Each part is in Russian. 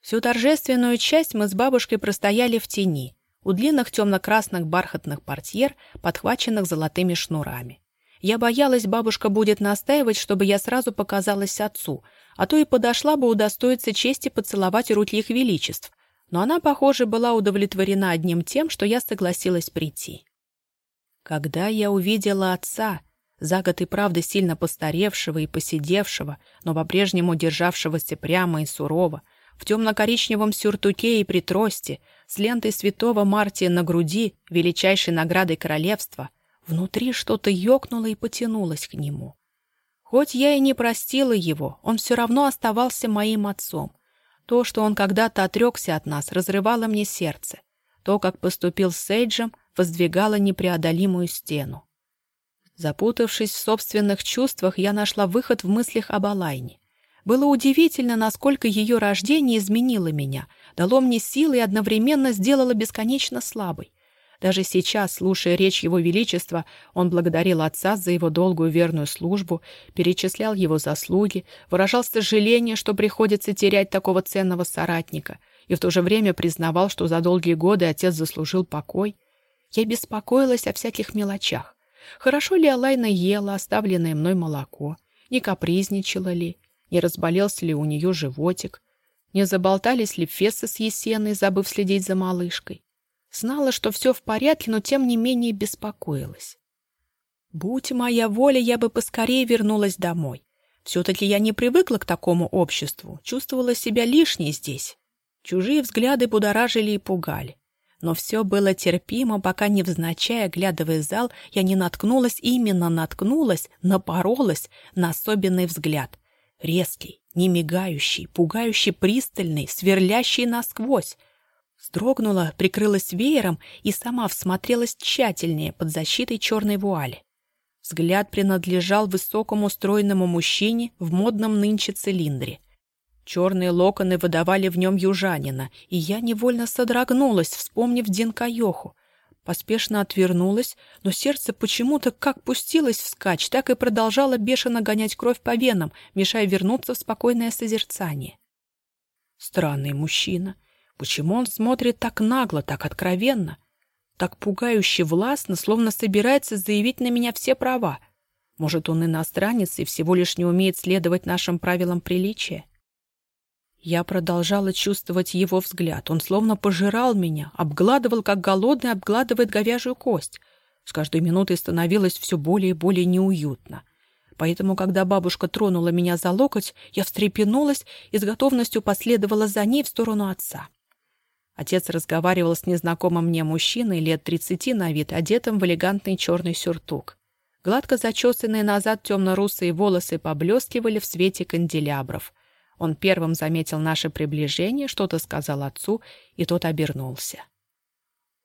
Всю торжественную часть мы с бабушкой простояли в тени, у длинных темно-красных бархатных портьер, подхваченных золотыми шнурами. Я боялась, бабушка будет настаивать, чтобы я сразу показалась отцу, а то и подошла бы удостоиться чести поцеловать руки их величеств. Но она, похоже, была удовлетворена одним тем, что я согласилась прийти. Когда я увидела отца, за год и правда сильно постаревшего и посидевшего, но по-прежнему державшегося прямо и сурово, в темно-коричневом сюртуке и при трости, с лентой святого Мартия на груди, величайшей наградой королевства, внутри что-то ёкнуло и потянулось к нему. Хоть я и не простила его, он все равно оставался моим отцом. То, что он когда-то отрекся от нас, разрывало мне сердце. То, как поступил с Сейджем, воздвигало непреодолимую стену. Запутавшись в собственных чувствах, я нашла выход в мыслях об Алайне. Было удивительно, насколько ее рождение изменило меня, дало мне силы и одновременно сделало бесконечно слабой. Даже сейчас, слушая речь Его Величества, он благодарил отца за его долгую верную службу, перечислял его заслуги, выражал сожаление, что приходится терять такого ценного соратника, и в то же время признавал, что за долгие годы отец заслужил покой. Я беспокоилась о всяких мелочах. Хорошо ли Алайна ела оставленное мной молоко? Не капризничала ли? Не разболелся ли у нее животик? Не заболтались ли Фесса с Есеной, забыв следить за малышкой? Знала, что все в порядке, но тем не менее беспокоилась. Будь моя воля, я бы поскорее вернулась домой. Все-таки я не привыкла к такому обществу, чувствовала себя лишней здесь. Чужие взгляды будоражили и пугали. Но все было терпимо, пока невзначай, оглядывая зал, я не наткнулась, именно наткнулась, напоролась на особенный взгляд. Резкий, не мигающий, пугающий пристальный, сверлящий насквозь. Сдрогнула, прикрылась веером и сама всмотрелась тщательнее под защитой черной вуали. Взгляд принадлежал высокому стройному мужчине в модном нынче цилиндре. Черные локоны выдавали в нем южанина, и я невольно содрогнулась, вспомнив Динкайоху. Поспешно отвернулась, но сердце почему-то как пустилось вскачь, так и продолжало бешено гонять кровь по венам, мешая вернуться в спокойное созерцание. Странный мужчина. Почему он смотрит так нагло, так откровенно? Так пугающе властно, словно собирается заявить на меня все права. Может, он иностранец и всего лишь не умеет следовать нашим правилам приличия? Я продолжала чувствовать его взгляд. Он словно пожирал меня, обгладывал, как голодный обгладывает говяжью кость. С каждой минутой становилось все более и более неуютно. Поэтому, когда бабушка тронула меня за локоть, я встрепенулась и с готовностью последовала за ней в сторону отца. Отец разговаривал с незнакомым мне мужчиной лет тридцати на вид, одетым в элегантный черный сюртук. Гладко зачесанные назад темно-русые волосы поблескивали в свете канделябров. Он первым заметил наше приближение, что-то сказал отцу, и тот обернулся.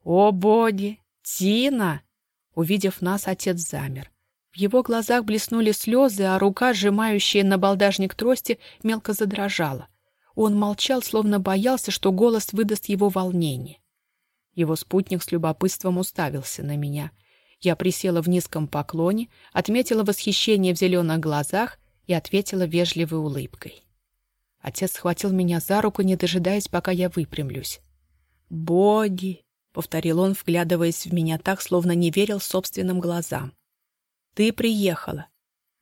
«О, боги! Тина!» Увидев нас, отец замер. В его глазах блеснули слезы, а рука, сжимающая на балдажник трости, мелко задрожала. Он молчал, словно боялся, что голос выдаст его волнение. Его спутник с любопытством уставился на меня. Я присела в низком поклоне, отметила восхищение в зеленых глазах и ответила вежливой улыбкой. Отец схватил меня за руку, не дожидаясь, пока я выпрямлюсь. «Боги!» — повторил он, вглядываясь в меня так, словно не верил собственным глазам. «Ты приехала.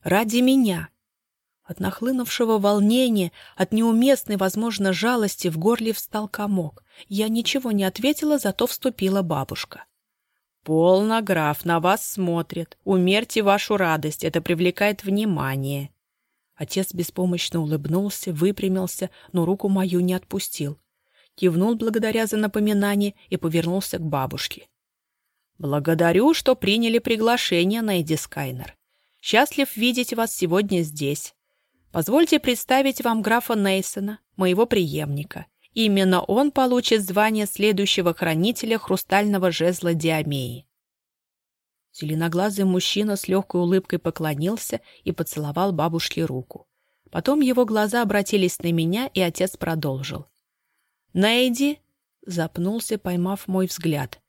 Ради меня. От нахлынувшего волнения, от неуместной, возможно, жалости в горле встал комок. Я ничего не ответила, зато вступила бабушка. «Полно, граф, на вас смотрят. Умерьте вашу радость, это привлекает внимание». Отец беспомощно улыбнулся, выпрямился, но руку мою не отпустил. Кивнул благодаря за напоминание и повернулся к бабушке. «Благодарю, что приняли приглашение, Найди Скайнер. Счастлив видеть вас сегодня здесь. Позвольте представить вам графа Нейсона, моего преемника. Именно он получит звание следующего хранителя хрустального жезла Диамеи. Зеленоглазый мужчина с легкой улыбкой поклонился и поцеловал бабушке руку. Потом его глаза обратились на меня, и отец продолжил. «Нейди!» — запнулся, поймав мой взгляд.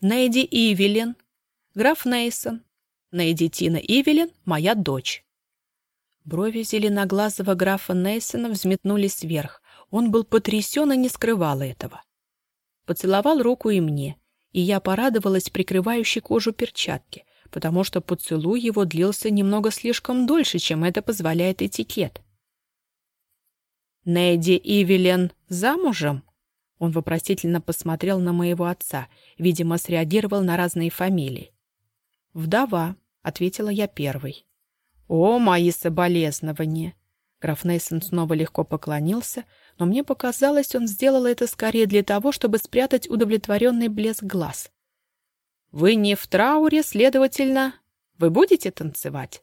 «Нейди Ивелин, граф Нейсон. Нейди Тина Ивелин — моя дочь». Брови зеленоглазого графа Нейсона взметнулись вверх. Он был потрясен и не скрывал этого. Поцеловал руку и мне, и я порадовалась прикрывающей кожу перчатки, потому что поцелуй его длился немного слишком дольше, чем это позволяет этикет. «Неди Ивелен замужем?» Он вопросительно посмотрел на моего отца, видимо, среагировал на разные фамилии. «Вдова», — ответила я первой. «О, мои соболезнования!» Граф Нейсон снова легко поклонился, но мне показалось, он сделал это скорее для того, чтобы спрятать удовлетворенный блеск глаз. «Вы не в трауре, следовательно, вы будете танцевать?»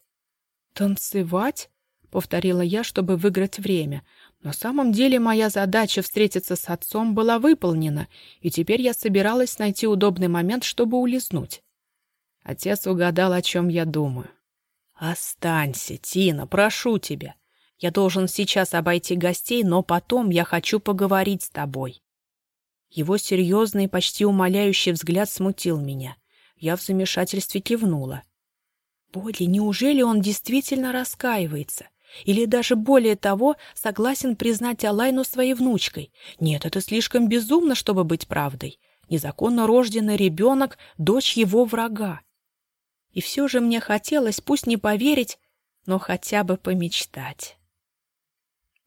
«Танцевать?» — повторила я, чтобы выиграть время. На самом деле моя задача встретиться с отцом была выполнена, и теперь я собиралась найти удобный момент, чтобы улизнуть. Отец угадал, о чем я думаю. «Останься, Тина, прошу тебя. Я должен сейчас обойти гостей, но потом я хочу поговорить с тобой». Его серьезный, почти умоляющий взгляд смутил меня. Я в замешательстве кивнула. Боли, неужели он действительно раскаивается? Или даже более того, согласен признать Алайну своей внучкой? Нет, это слишком безумно, чтобы быть правдой. Незаконно рожденный ребенок — дочь его врага. И все же мне хотелось, пусть не поверить, но хотя бы помечтать.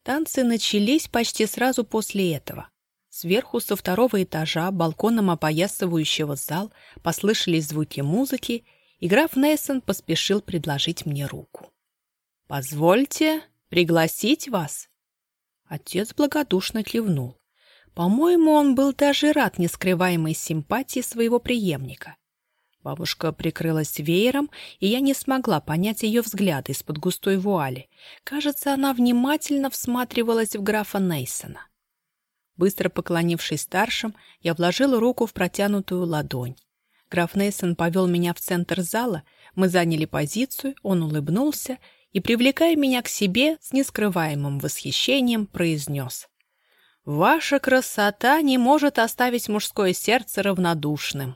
Танцы начались почти сразу после этого. Сверху со второго этажа, балконом опоясывающего зал, послышались звуки музыки, и граф Нейсон поспешил предложить мне руку. «Позвольте пригласить вас?» Отец благодушно кивнул. По-моему, он был даже рад нескрываемой симпатии своего преемника. Бабушка прикрылась веером, и я не смогла понять ее взгляд из-под густой вуали. Кажется, она внимательно всматривалась в графа Нейсона. Быстро поклонившись старшим, я вложила руку в протянутую ладонь. Граф Нейсон повел меня в центр зала, мы заняли позицию, он улыбнулся и, привлекая меня к себе, с нескрываемым восхищением произнес. «Ваша красота не может оставить мужское сердце равнодушным».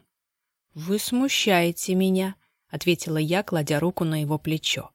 «Вы смущаете меня», — ответила я, кладя руку на его плечо.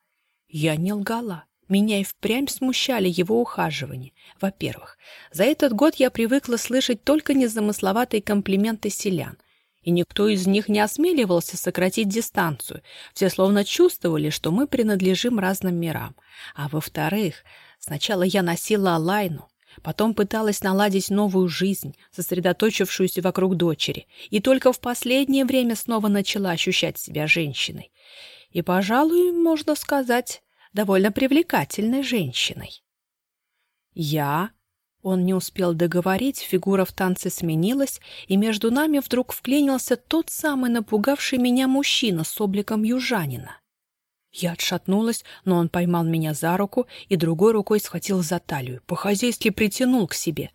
Я не лгала. Меня и впрямь смущали его ухаживания. Во-первых, за этот год я привыкла слышать только незамысловатые комплименты селян, и никто из них не осмеливался сократить дистанцию. Все словно чувствовали, что мы принадлежим разным мирам. А во-вторых, сначала я носила Алайну, потом пыталась наладить новую жизнь, сосредоточившуюся вокруг дочери, и только в последнее время снова начала ощущать себя женщиной. И, пожалуй, можно сказать, довольно привлекательной женщиной. Я... Он не успел договорить, фигура в танце сменилась, и между нами вдруг вклинился тот самый напугавший меня мужчина с обликом южанина. Я отшатнулась, но он поймал меня за руку и другой рукой схватил за талию, по-хозяйски притянул к себе.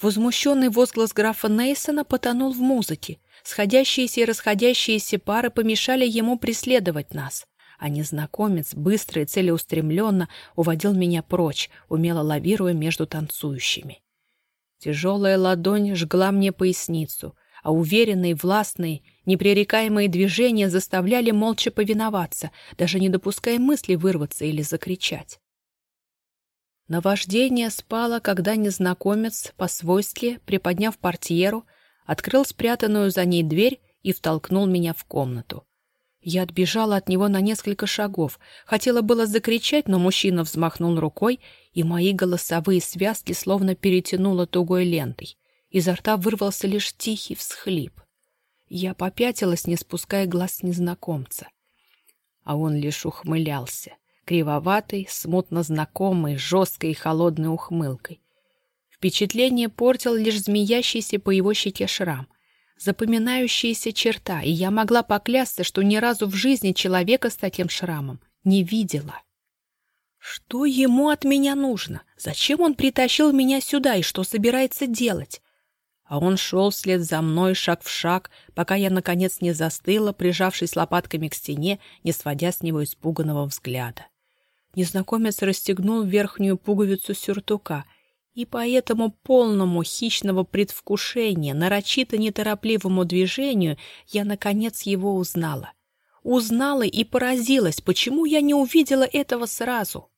Возмущенный возглас графа Нейсона потонул в музыке. Сходящиеся и расходящиеся пары помешали ему преследовать нас а незнакомец быстро и целеустремленно уводил меня прочь, умело лавируя между танцующими. Тяжелая ладонь жгла мне поясницу, а уверенные, властные, непререкаемые движения заставляли молча повиноваться, даже не допуская мысли вырваться или закричать. Наваждение спало, когда незнакомец, по свойстве, приподняв портьеру, открыл спрятанную за ней дверь и втолкнул меня в комнату. Я отбежала от него на несколько шагов. Хотела было закричать, но мужчина взмахнул рукой, и мои голосовые связки словно перетянуло тугой лентой. Изо рта вырвался лишь тихий всхлип. Я попятилась, не спуская глаз с незнакомца. А он лишь ухмылялся, кривоватый, смутно знакомый, жесткой и холодной ухмылкой. Впечатление портил лишь змеящийся по его щеке шрам запоминающаяся черта, и я могла поклясться, что ни разу в жизни человека с таким шрамом не видела. Что ему от меня нужно? Зачем он притащил меня сюда и что собирается делать? А он шел вслед за мной шаг в шаг, пока я, наконец, не застыла, прижавшись лопатками к стене, не сводя с него испуганного взгляда. Незнакомец расстегнул верхнюю пуговицу сюртука — и по этому полному хищного предвкушения, нарочито неторопливому движению я, наконец, его узнала. Узнала и поразилась, почему я не увидела этого сразу.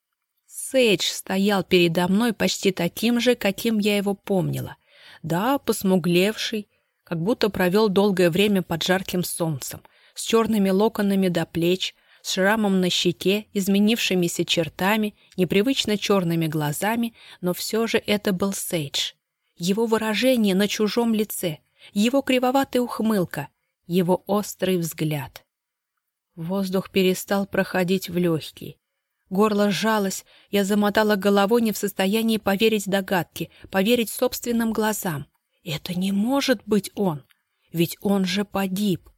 Сейдж стоял передо мной почти таким же, каким я его помнила. Да, посмуглевший, как будто провел долгое время под жарким солнцем, с черными локонами до плеч, с шрамом на щеке, изменившимися чертами, непривычно черными глазами, но все же это был Сейдж. Его выражение на чужом лице, его кривоватая ухмылка, его острый взгляд. Воздух перестал проходить в легкие. Горло сжалось, я замотала головой не в состоянии поверить догадке, поверить собственным глазам. Это не может быть он, ведь он же погиб.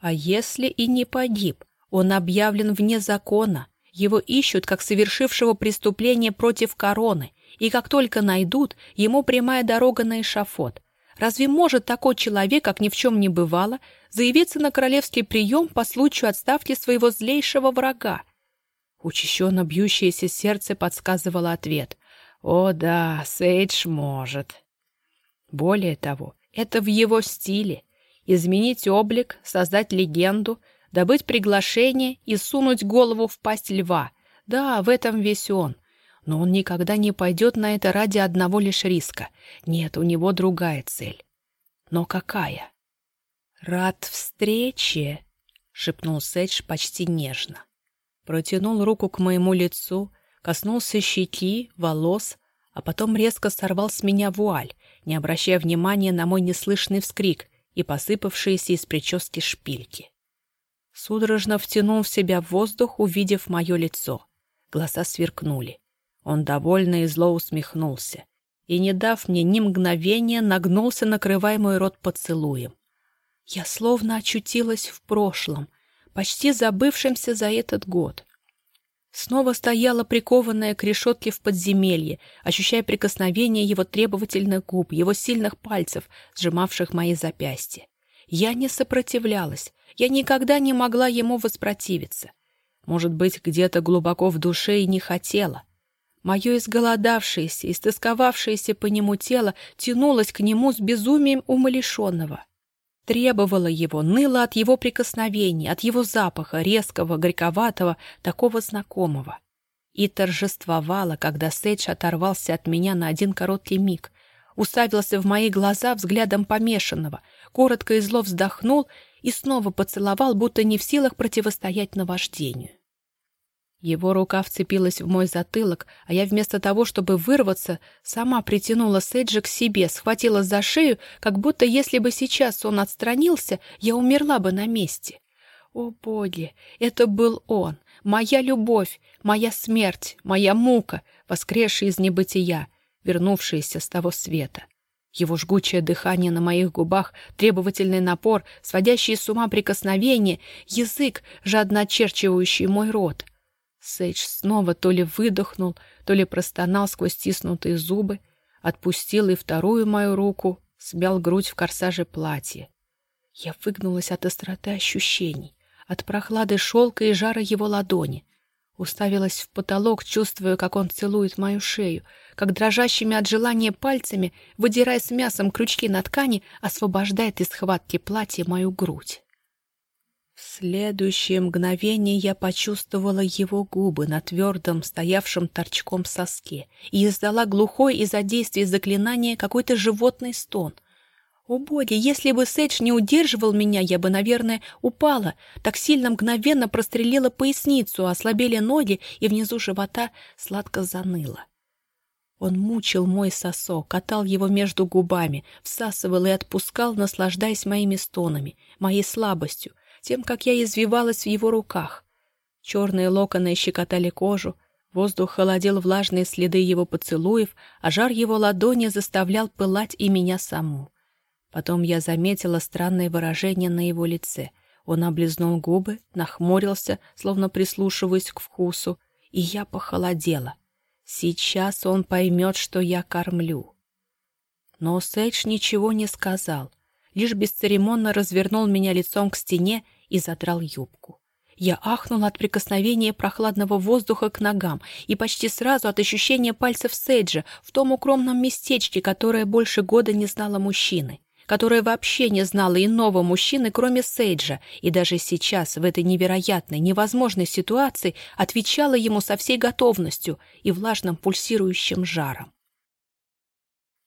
А если и не погиб, он объявлен вне закона, его ищут как совершившего преступление против короны, и как только найдут, ему прямая дорога на эшафот. Разве может такой человек, как ни в чем не бывало, заявиться на королевский прием по случаю отставки своего злейшего врага? Учащенно бьющееся сердце подсказывало ответ. «О да, Сейдж может». Более того, это в его стиле. Изменить облик, создать легенду, добыть приглашение и сунуть голову в пасть льва. Да, в этом весь он. Но он никогда не пойдет на это ради одного лишь риска. Нет, у него другая цель. Но какая? «Рад встрече!» — шепнул Сэдж почти нежно. Протянул руку к моему лицу, коснулся щеки, волос, а потом резко сорвал с меня вуаль, не обращая внимания на мой неслышный вскрик и посыпавшиеся из прически шпильки. Судорожно втянул в себя воздух, увидев мое лицо. Глаза сверкнули. Он довольно и зло усмехнулся и, не дав мне ни мгновения, нагнулся, накрывая мой рот поцелуем. Я словно очутилась в прошлом, почти забывшемся за этот год. Снова стояла прикованная к решетке в подземелье, ощущая прикосновение его требовательных губ, его сильных пальцев, сжимавших мои запястья. Я не сопротивлялась, я никогда не могла ему воспротивиться. Может быть, где-то глубоко в душе и не хотела. Мое изголодавшееся, истосковавшееся по нему тело тянулось к нему с безумием умалишенного. Требовала его, ныла от его прикосновений, от его запаха, резкого, горьковатого, такого знакомого. И торжествовала, когда Сейдж оторвался от меня на один короткий миг, уставился в мои глаза взглядом помешанного, коротко и зло вздохнул и снова поцеловал, будто не в силах противостоять наваждению. Его рука вцепилась в мой затылок, а я вместо того, чтобы вырваться, сама притянула Сейджа к себе, схватила за шею, как будто если бы сейчас он отстранился, я умерла бы на месте. О, боги, это был он, моя любовь, моя смерть, моя мука, воскресшая из небытия, вернувшаяся с того света. Его жгучее дыхание на моих губах, требовательный напор, сводящие с ума прикосновения, язык, жадно очерчивающий мой рот — Сейдж снова то ли выдохнул, то ли простонал сквозь стиснутые зубы, отпустил и вторую мою руку, смял грудь в корсаже платья. Я выгнулась от остроты ощущений, от прохлады шелка и жара его ладони. Уставилась в потолок, чувствуя, как он целует мою шею, как дрожащими от желания пальцами, выдирая с мясом крючки на ткани, освобождает из схватки платья мою грудь. В следующее мгновение я почувствовала его губы на твердом, стоявшем торчком соске и издала глухой из-за действия заклинания какой-то животный стон. О боги, если бы Сэдж не удерживал меня, я бы, наверное, упала. Так сильно мгновенно прострелила поясницу, ослабели ноги, и внизу живота сладко заныло. Он мучил мой сосок, катал его между губами, всасывал и отпускал, наслаждаясь моими стонами, моей слабостью, тем, как я извивалась в его руках. Черные локоны щекотали кожу, воздух холодил влажные следы его поцелуев, а жар его ладони заставлял пылать и меня саму. Потом я заметила странное выражение на его лице. Он облизнул губы, нахмурился, словно прислушиваясь к вкусу, и я похолодела. Сейчас он поймет, что я кормлю. Но Сейдж ничего не сказал лишь бесцеремонно развернул меня лицом к стене и задрал юбку. Я ахнула от прикосновения прохладного воздуха к ногам и почти сразу от ощущения пальцев Сейджа в том укромном местечке, которое больше года не знало мужчины, которая вообще не знала иного мужчины, кроме Сейджа, и даже сейчас, в этой невероятной, невозможной ситуации, отвечала ему со всей готовностью и влажным пульсирующим жаром.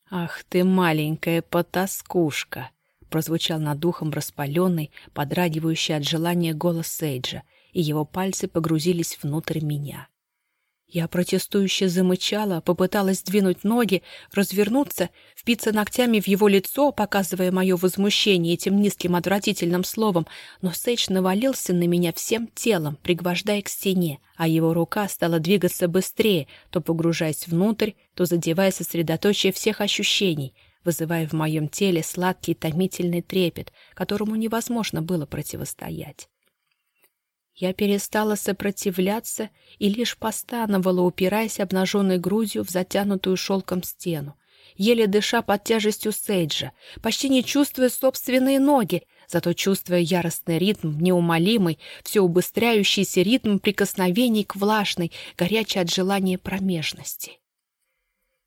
«Ах ты, маленькая потаскушка!» Прозвучал над духом распаленный, подрагивающий от желания голос Сейджа, и его пальцы погрузились внутрь меня. Я протестующе замычала, попыталась двинуть ноги, развернуться, впиться ногтями в его лицо, показывая мое возмущение этим низким отвратительным словом, но Сейдж навалился на меня всем телом, пригвождая к стене, а его рука стала двигаться быстрее, то погружаясь внутрь, то задевая сосредоточие всех ощущений, вызывая в моем теле сладкий томительный трепет, которому невозможно было противостоять. Я перестала сопротивляться и лишь постановала, упираясь обнаженной грудью в затянутую шелком стену, еле дыша под тяжестью Сейджа, почти не чувствуя собственные ноги, зато чувствуя яростный ритм, неумолимый, все убыстряющийся ритм прикосновений к влажной, горячей от желания промежности.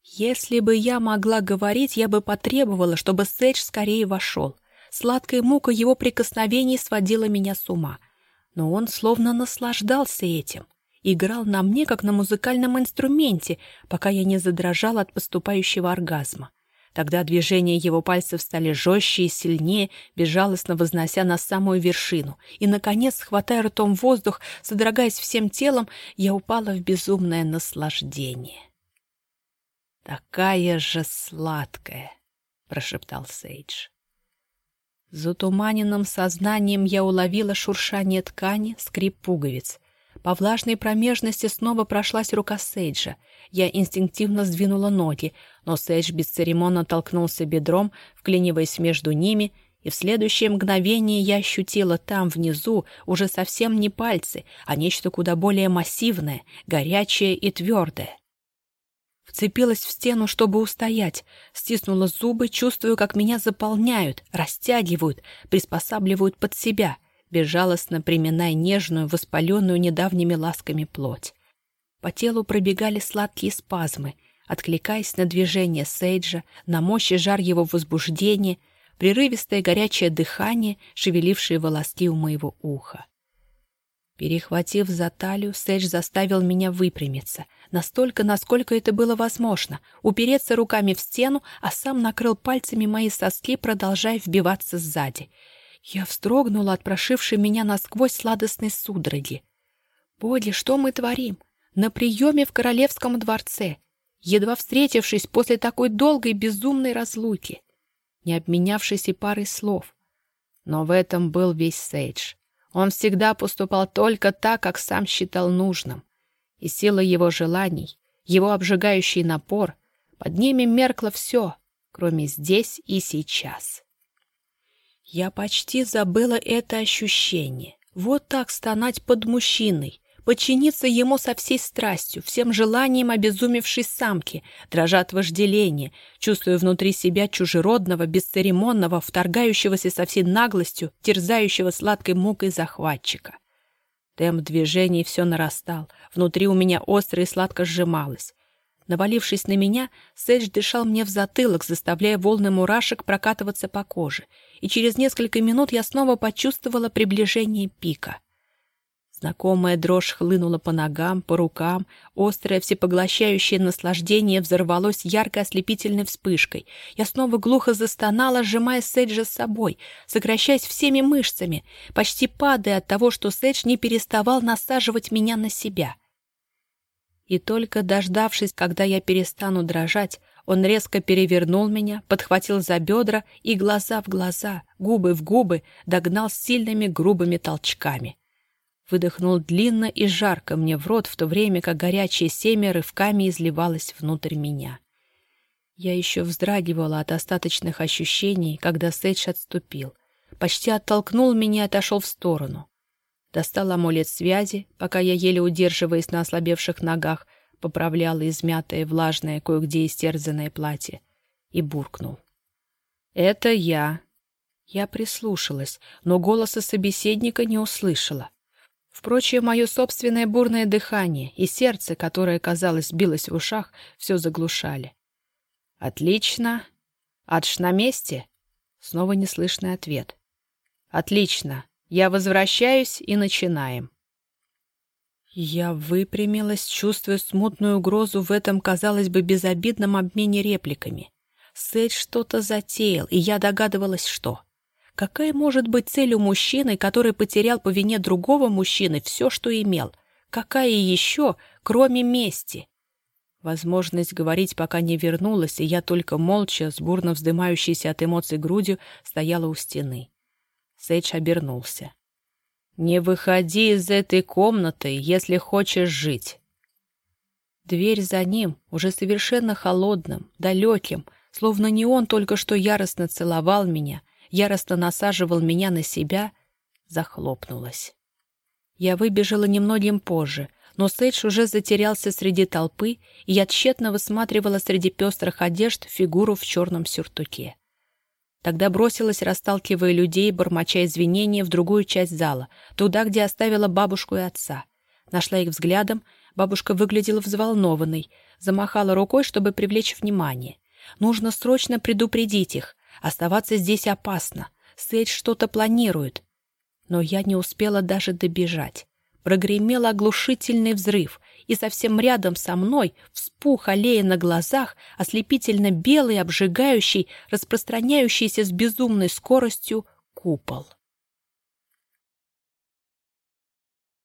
Если бы я могла говорить, я бы потребовала, чтобы Сейдж скорее вошел. Сладкая мука его прикосновений сводила меня с ума — но он словно наслаждался этим, играл на мне, как на музыкальном инструменте, пока я не задрожала от поступающего оргазма. Тогда движения его пальцев стали жестче и сильнее, безжалостно вознося на самую вершину. И, наконец, хватая ртом воздух, содрогаясь всем телом, я упала в безумное наслаждение. «Такая же сладкая!» — прошептал Сейдж. Затуманенным сознанием я уловила шуршание ткани, скрип пуговиц. По влажной промежности снова прошлась рука Сейджа. Я инстинктивно сдвинула ноги, но Сейдж бесцеремонно толкнулся бедром, вклиниваясь между ними, и в следующее мгновение я ощутила там, внизу, уже совсем не пальцы, а нечто куда более массивное, горячее и твердое. Вцепилась в стену, чтобы устоять. Стиснула зубы, чувствую, как меня заполняют, растягивают, приспосабливают под себя, безжалостно приминая нежную, воспаленную недавними ласками плоть. По телу пробегали сладкие спазмы, откликаясь на движение Сейджа, на мощь и жар его возбуждения, прерывистое горячее дыхание, шевелившие волоски у моего уха. Перехватив за талию, Сейдж заставил меня выпрямиться, настолько, насколько это было возможно, упереться руками в стену, а сам накрыл пальцами мои соски, продолжая вбиваться сзади. Я вздрогнула от прошившей меня насквозь сладостной судороги. «Боди, что мы творим? На приеме в королевском дворце, едва встретившись после такой долгой безумной разлуки, не обменявшись и парой слов. Но в этом был весь Сейдж». Он всегда поступал только так, как сам считал нужным. И сила его желаний, его обжигающий напор, под ними меркло все, кроме здесь и сейчас. Я почти забыла это ощущение. Вот так стонать под мужчиной, подчиниться ему со всей страстью, всем желанием обезумевшей самки, дрожа от вожделения, чувствуя внутри себя чужеродного, бесцеремонного, вторгающегося со всей наглостью, терзающего сладкой мукой захватчика. Темп движений все нарастал, внутри у меня остро и сладко сжималось. Навалившись на меня, Сэдж дышал мне в затылок, заставляя волны мурашек прокатываться по коже, и через несколько минут я снова почувствовала приближение пика. Знакомая дрожь хлынула по ногам, по рукам, острое всепоглощающее наслаждение взорвалось яркой ослепительной вспышкой. Я снова глухо застонала, сжимая Сэджа с собой, сокращаясь всеми мышцами, почти падая от того, что Сэдж не переставал насаживать меня на себя. И только дождавшись, когда я перестану дрожать, он резко перевернул меня, подхватил за бедра и глаза в глаза, губы в губы догнал сильными грубыми толчками — выдохнул длинно и жарко мне в рот, в то время как горячее семя рывками изливалось внутрь меня. Я еще вздрагивала от остаточных ощущений, когда Сейдж отступил. Почти оттолкнул меня и отошел в сторону. Достал амулет связи, пока я, еле удерживаясь на ослабевших ногах, поправляла измятое, влажное, кое-где истерзанное платье, и буркнул. «Это я». Я прислушалась, но голоса собеседника не услышала. Впрочем, мое собственное бурное дыхание и сердце, которое, казалось, билось в ушах, все заглушали. «Отлично. Адж на месте?» Снова неслышный ответ. «Отлично. Я возвращаюсь и начинаем». Я выпрямилась, чувствуя смутную угрозу в этом, казалось бы, безобидном обмене репликами. Сет что-то затеял, и я догадывалась, что. Какая может быть цель у мужчины, который потерял по вине другого мужчины все, что имел? Какая еще, кроме мести? Возможность говорить пока не вернулась, и я только молча, с бурно вздымающейся от эмоций грудью, стояла у стены. Сейдж обернулся. «Не выходи из этой комнаты, если хочешь жить». Дверь за ним, уже совершенно холодным, далеким, словно не он только что яростно целовал меня, яростно насаживал меня на себя, захлопнулась. Я выбежала немногим позже, но Сейдж уже затерялся среди толпы, и я тщетно высматривала среди пестрых одежд фигуру в черном сюртуке. Тогда бросилась, расталкивая людей, бормоча извинения в другую часть зала, туда, где оставила бабушку и отца. Нашла их взглядом, бабушка выглядела взволнованной, замахала рукой, чтобы привлечь внимание. Нужно срочно предупредить их. Оставаться здесь опасно. Сейдж что-то планирует. Но я не успела даже добежать. Прогремел оглушительный взрыв, и совсем рядом со мной вспух аллея на глазах, ослепительно белый, обжигающий, распространяющийся с безумной скоростью купол.